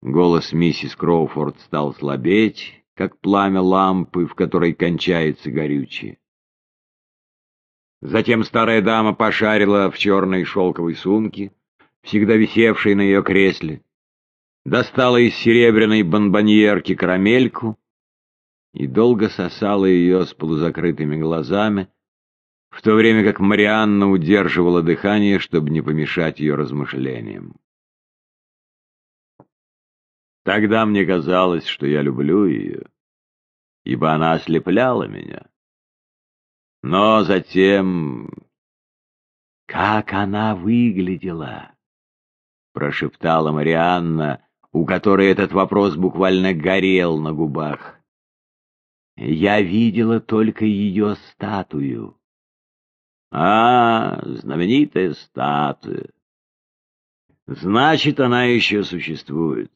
Голос миссис Кроуфорд стал слабеть, как пламя лампы, в которой кончается горючее. Затем старая дама пошарила в черной шелковой сумке, всегда висевшей на ее кресле, достала из серебряной бонбоньерки карамельку и долго сосала ее с полузакрытыми глазами, в то время как Марианна удерживала дыхание, чтобы не помешать ее размышлениям. Тогда мне казалось, что я люблю ее, ибо она ослепляла меня. Но затем... «Как она выглядела!» — прошептала Марианна, у которой этот вопрос буквально горел на губах. «Я видела только ее статую». «А, знаменитая статуя! Значит, она еще существует».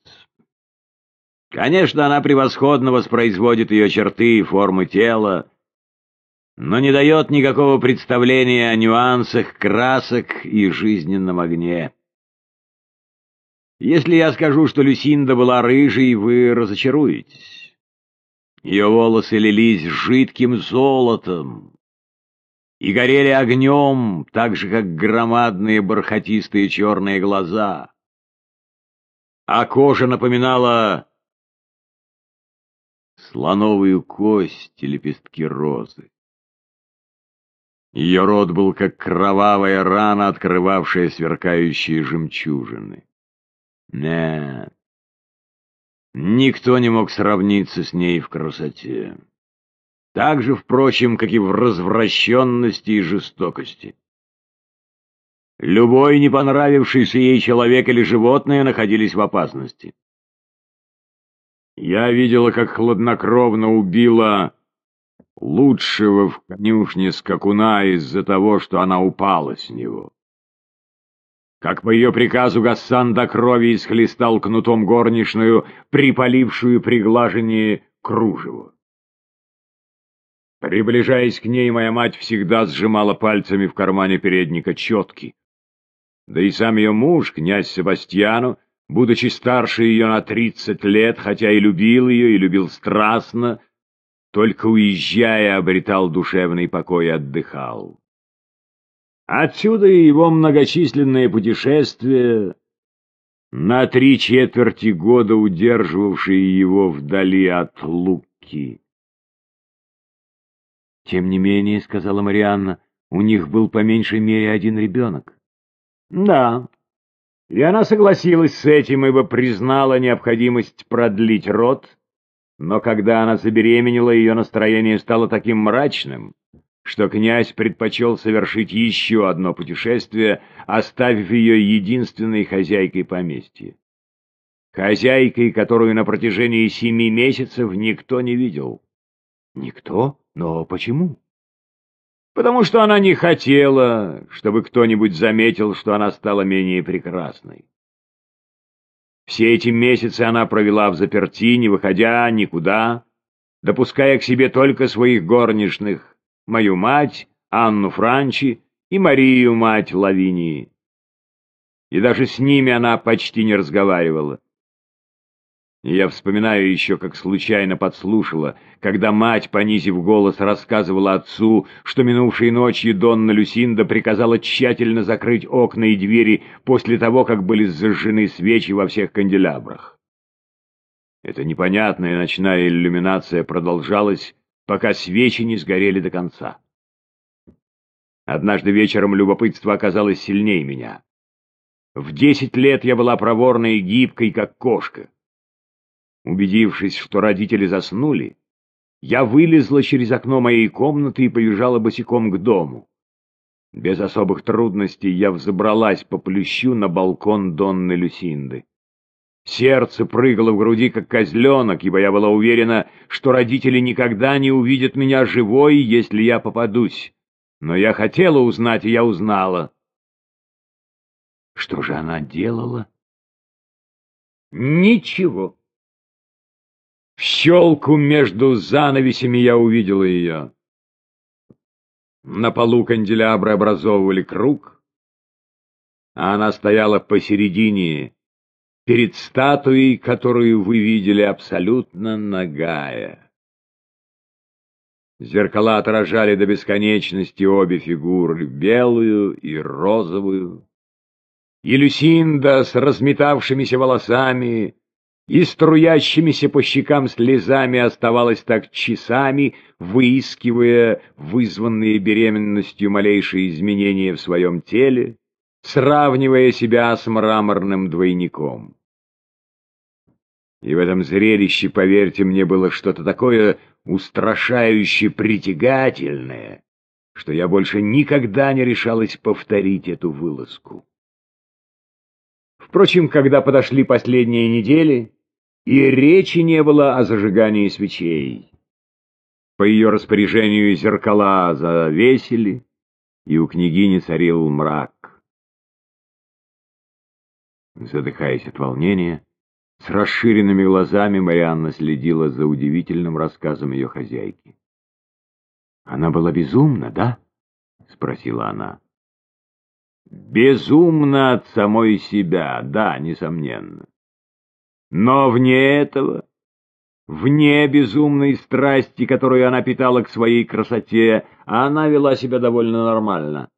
Конечно, она превосходно воспроизводит ее черты и формы тела, но не дает никакого представления о нюансах красок и жизненном огне. Если я скажу, что Люсинда была рыжей, вы разочаруетесь. Ее волосы лились жидким золотом и горели огнем, так же, как громадные бархатистые черные глаза. А кожа напоминала слоновую кость и лепестки розы. Ее рот был как кровавая рана, открывавшая сверкающие жемчужины. Нет, никто не мог сравниться с ней в красоте. Так же, впрочем, как и в развращенности и жестокости. Любой не понравившийся ей человек или животное находились в опасности. Я видела, как хладнокровно убила лучшего в конюшне скакуна из-за того, что она упала с него. Как по ее приказу Гассан до крови исхлестал кнутом горничную, припалившую приглажение кружево. Приближаясь к ней, моя мать всегда сжимала пальцами в кармане передника четки. Да и сам ее муж, князь Себастьяну, будучи старше ее на тридцать лет, хотя и любил ее, и любил страстно, только уезжая обретал душевный покой и отдыхал. Отсюда и его многочисленные путешествия, на три четверти года удерживавшие его вдали от Луки. «Тем не менее, — сказала Марианна, — у них был по меньшей мере один ребенок». «Да, и она согласилась с этим, ибо признала необходимость продлить род, но когда она забеременела, ее настроение стало таким мрачным, что князь предпочел совершить еще одно путешествие, оставив ее единственной хозяйкой поместья. Хозяйкой, которую на протяжении семи месяцев никто не видел. Никто? Но почему? Потому что она не хотела, чтобы кто-нибудь заметил, что она стала менее прекрасной. Все эти месяцы она провела в заперти, не выходя никуда, допуская к себе только своих горничных, мою мать, Анну Франчи и Марию, мать Лавинии. И даже с ними она почти не разговаривала. Я вспоминаю еще, как случайно подслушала, когда мать, понизив голос, рассказывала отцу, что минувшей ночью Донна Люсинда приказала тщательно закрыть окна и двери после того, как были зажжены свечи во всех канделябрах. Эта непонятная ночная иллюминация продолжалась, пока свечи не сгорели до конца. Однажды вечером любопытство оказалось сильнее меня. В десять лет я была проворной и гибкой, как кошка. Убедившись, что родители заснули, я вылезла через окно моей комнаты и побежала босиком к дому. Без особых трудностей я взобралась по плющу на балкон Донны Люсинды. Сердце прыгало в груди, как козленок, ибо я была уверена, что родители никогда не увидят меня живой, если я попадусь. Но я хотела узнать, и я узнала. Что же она делала? Ничего. Щелку между занавесями я увидел ее. На полу канделябры образовывали круг, а она стояла посередине, перед статуей, которую вы видели, абсолютно нагая. Зеркала отражали до бесконечности обе фигуры, белую и розовую. И Люсинда с разметавшимися волосами и струящимися по щекам слезами оставалась так часами, выискивая вызванные беременностью малейшие изменения в своем теле, сравнивая себя с мраморным двойником. И в этом зрелище, поверьте мне, было что-то такое устрашающе притягательное, что я больше никогда не решалась повторить эту вылазку. Впрочем, когда подошли последние недели, и речи не было о зажигании свечей. По ее распоряжению зеркала завесили, и у княгини царил мрак. Задыхаясь от волнения, с расширенными глазами Марианна следила за удивительным рассказом ее хозяйки. «Она была безумна, да?» — спросила она. «Безумна от самой себя, да, несомненно. Но вне этого, вне безумной страсти, которую она питала к своей красоте, она вела себя довольно нормально.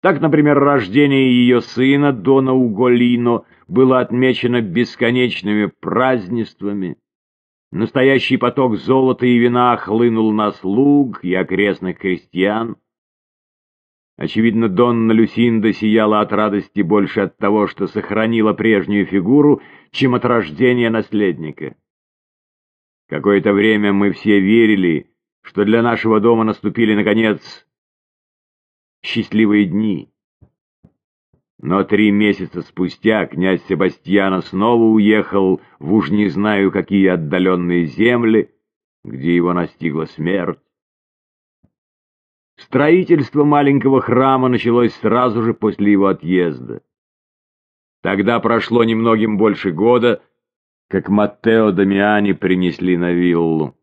Так, например, рождение ее сына, Дона Уголино, было отмечено бесконечными празднествами. Настоящий поток золота и вина хлынул на слуг и окрестных крестьян. Очевидно, Донна Люсинда сияла от радости больше от того, что сохранила прежнюю фигуру, чем от рождения наследника. Какое-то время мы все верили, что для нашего дома наступили, наконец, счастливые дни. Но три месяца спустя князь Себастьяна снова уехал в уж не знаю какие отдаленные земли, где его настигла смерть. Строительство маленького храма началось сразу же после его отъезда. Тогда прошло немногим больше года, как Маттео Дамиани принесли на виллу.